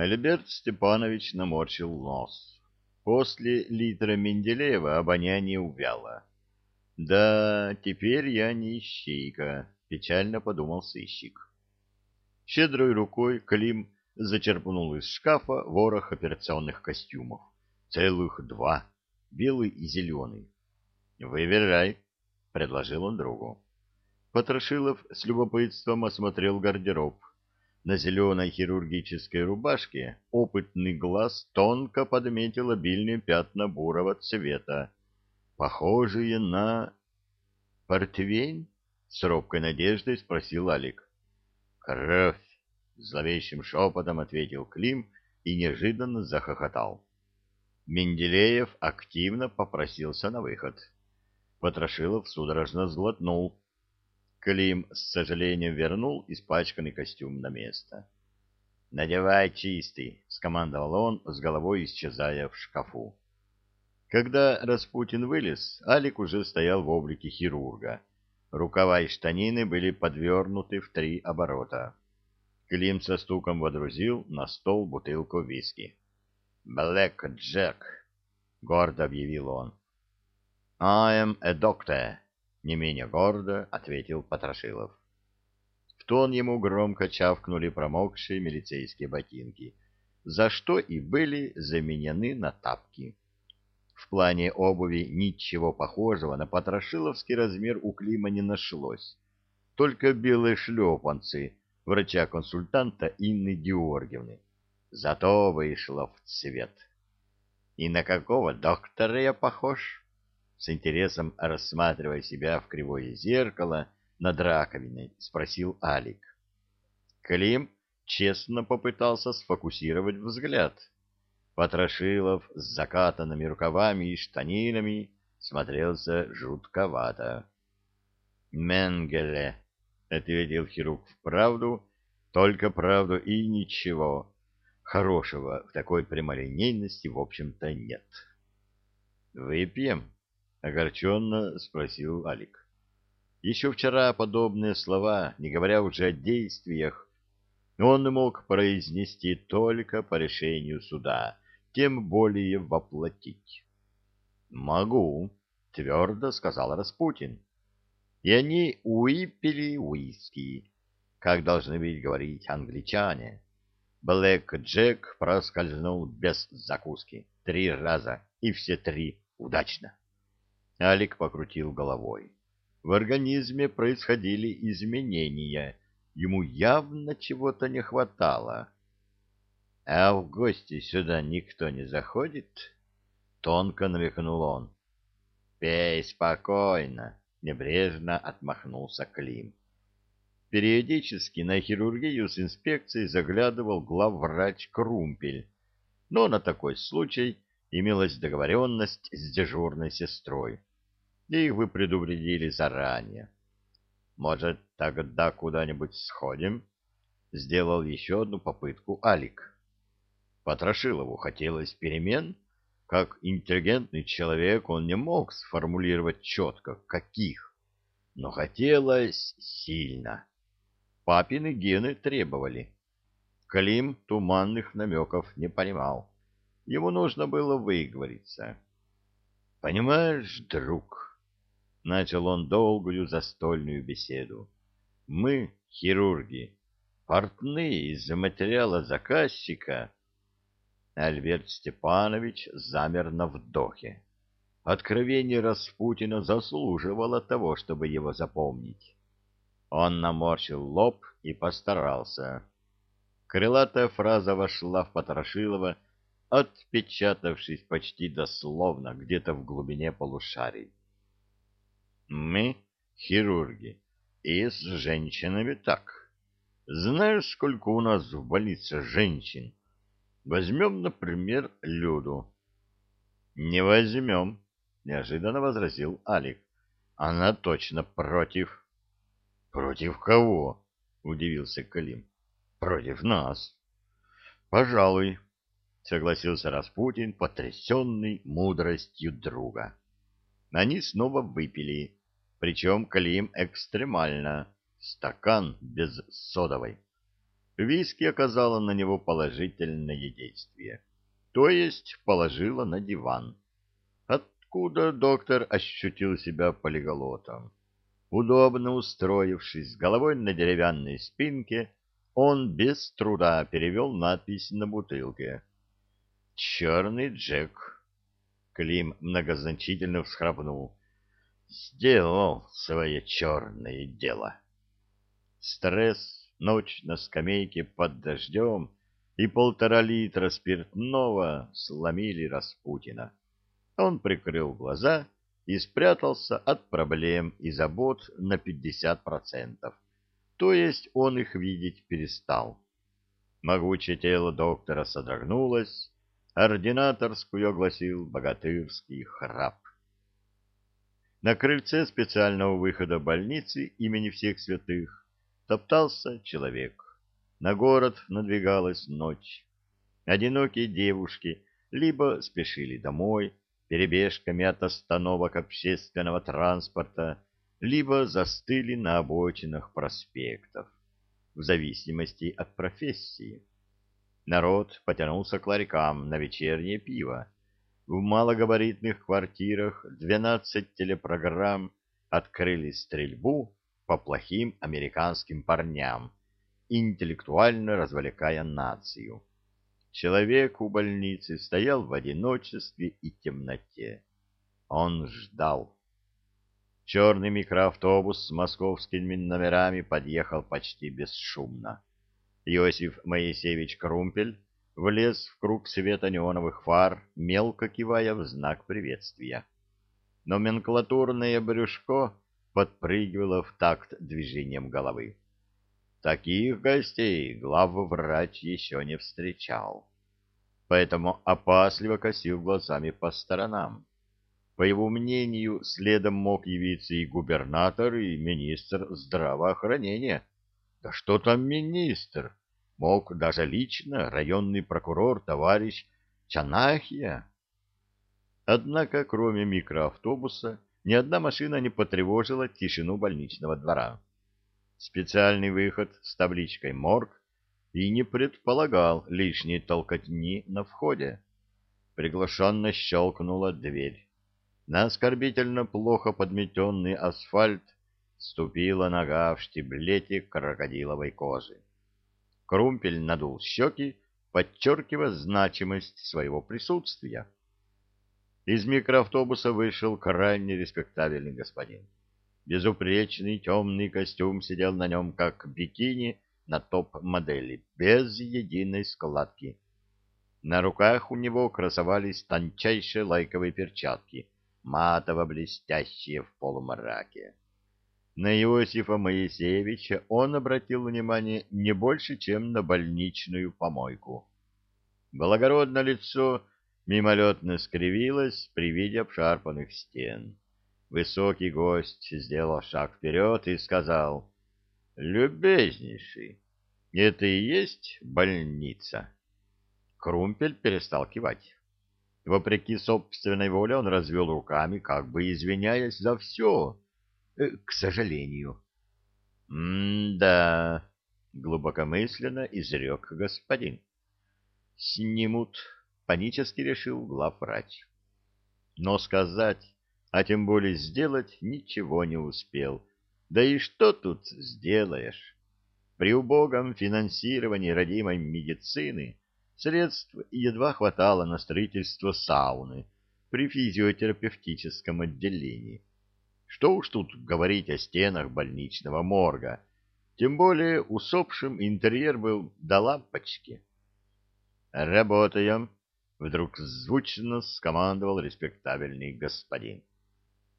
Альберт Степанович наморщил нос. После литра Менделеева обоняние увяло. «Да, теперь я не ищейка», — печально подумал сыщик. Щедрой рукой Клим зачерпнул из шкафа ворох операционных костюмов. Целых два, белый и зеленый. «Выбирай», — предложил он другу. Потрошилов с любопытством осмотрел гардероб. На зеленой хирургической рубашке опытный глаз тонко подметил обильные пятна бурого цвета, похожие на... «Портвейн?» — с робкой надеждой спросил Алик. «Кровь!» — зловещим шепотом ответил Клим и неожиданно захохотал. Менделеев активно попросился на выход. Потрошилов судорожно сглотнул. Клим с сожалением вернул испачканный костюм на место. «Надевай чистый», — скомандовал он, с головой исчезая в шкафу. Когда Распутин вылез, Алик уже стоял в облике хирурга. Рукава и штанины были подвернуты в три оборота. Клим со стуком водрузил на стол бутылку виски. «Блэк Джек», — гордо объявил он. «I am a doctor», — не менее гордо ответил Потрошилов. В тон ему громко чавкнули промокшие милицейские ботинки, за что и были заменены на тапки. В плане обуви ничего похожего на потрошиловский размер у Клима не нашлось, только белые шлепанцы врача-консультанта Инны Георгиевны. Зато вышло в цвет. И на какого доктора я похож? С интересом рассматривая себя в кривое зеркало над раковиной, спросил Алик. Клим честно попытался сфокусировать взгляд. Потрошилов с закатанными рукавами и штанинами смотрелся жутковато. «Менгеле», — ответил хирург вправду, только правду и ничего. Хорошего в такой прямолинейности, в общем-то, нет. «Выпьем?» — огорченно спросил Алик. Еще вчера подобные слова, не говоря уже о действиях, он мог произнести только по решению суда, тем более воплотить. «Могу», — твердо сказал Распутин. И они выпили уиски, как должны быть говорить англичане. Блэк Джек проскользнул без закуски три раза, и все три удачно. Алик покрутил головой. В организме происходили изменения. Ему явно чего-то не хватало. — А в гости сюда никто не заходит? — тонко намекнул он. — Пей спокойно, — небрежно отмахнулся Клим. Периодически на хирургию с инспекцией заглядывал главврач Крумпель, но на такой случай имелась договоренность с дежурной сестрой их вы предупредили заранее. Может, тогда куда-нибудь сходим? Сделал еще одну попытку Алик. Потрошилову хотелось перемен. Как интеллигентный человек он не мог сформулировать четко, каких, но хотелось сильно. Папины гены требовали. Клим туманных намеков не понимал. Ему нужно было выговориться. «Понимаешь, друг...» Начал он долгую застольную беседу. Мы, хирурги, портные из-за материала заказчика. Альберт Степанович замер на вдохе. Откровение Распутина заслуживало того, чтобы его запомнить. Он наморщил лоб и постарался. Крылатая фраза вошла в Потрошилова, отпечатавшись почти дословно где-то в глубине полушарий. Мы, хирурги, и с женщинами так. Знаешь, сколько у нас в больнице женщин? Возьмем, например, Люду. Не возьмем, неожиданно возразил Алик. Она точно против. Против кого? Удивился Калим. Против нас. Пожалуй, согласился Распутин, потрясенный мудростью друга. Они снова выпили причем Клим экстремально, стакан без содовой. Виски оказала на него положительное действие, то есть положила на диван. Откуда доктор ощутил себя полиголотом? Удобно устроившись головой на деревянной спинке, он без труда перевел надпись на бутылке. «Черный Джек». Клим многозначительно всхрапнул. «Сделал свое черное дело». Стресс, ночь на скамейке под дождем и полтора литра спиртного сломили Распутина. Он прикрыл глаза и спрятался от проблем и забот на 50%. То есть он их видеть перестал. Могучее тело доктора содрогнулось, ординаторскую огласил богатырский храп. На крыльце специального выхода больницы имени всех святых топтался человек. На город надвигалась ночь. Одинокие девушки либо спешили домой, перебежками от остановок общественного транспорта, либо застыли на обочинах проспектов, в зависимости от профессии. Народ потянулся к ларькам на вечернее пиво. В малогабаритных квартирах 12 телепрограмм открыли стрельбу по плохим американским парням, интеллектуально развлекая нацию. Человек у больницы стоял в одиночестве и темноте. Он ждал. Черный микроавтобус с московскими номерами подъехал почти бесшумно. Иосиф Моисеевич Крумпель влез в круг света неоновых фар, мелко кивая в знак приветствия. Номенклатурное брюшко подпрыгивало в такт движением головы. Таких гостей главврач еще не встречал. Поэтому опасливо косил глазами по сторонам. По его мнению, следом мог явиться и губернатор, и министр здравоохранения. Да что там министр? Мог даже лично районный прокурор товарищ Чанахия. Однако, кроме микроавтобуса, ни одна машина не потревожила тишину больничного двора специальный выход с табличкой «Морг» и не предполагал лишней толкотни на входе. Приглашенно щелкнула дверь. На оскорбительно плохо подметенный асфальт ступила нога в штиблете крокодиловой кожи. Крумпель надул щеки, подчеркивая значимость своего присутствия. Из микроавтобуса вышел крайне респектабельный господин. Безупречный темный костюм сидел на нем, как бикини на топ-модели, без единой складки. На руках у него красовались тончайшие лайковые перчатки, матово-блестящие в полумраке. На Иосифа Моисеевича он обратил внимание не больше, чем на больничную помойку. Благородное лицо мимолетно скривилось при виде обшарпанных стен. Высокий гость сделал шаг вперед и сказал, «Любезнейший, это и есть больница?» Крумпель перестал кивать. Вопреки собственной воле он развел руками, как бы извиняясь за все. Э, к сожалению. «М-да», — глубокомысленно изрек господин. «Снимут», — панически решил главврач. Но сказать а тем более сделать ничего не успел. Да и что тут сделаешь? При убогом финансировании родимой медицины средств едва хватало на строительство сауны при физиотерапевтическом отделении. Что уж тут говорить о стенах больничного морга, тем более усопшим интерьер был до лампочки. «Работаем!» — вдруг звучно скомандовал респектабельный господин.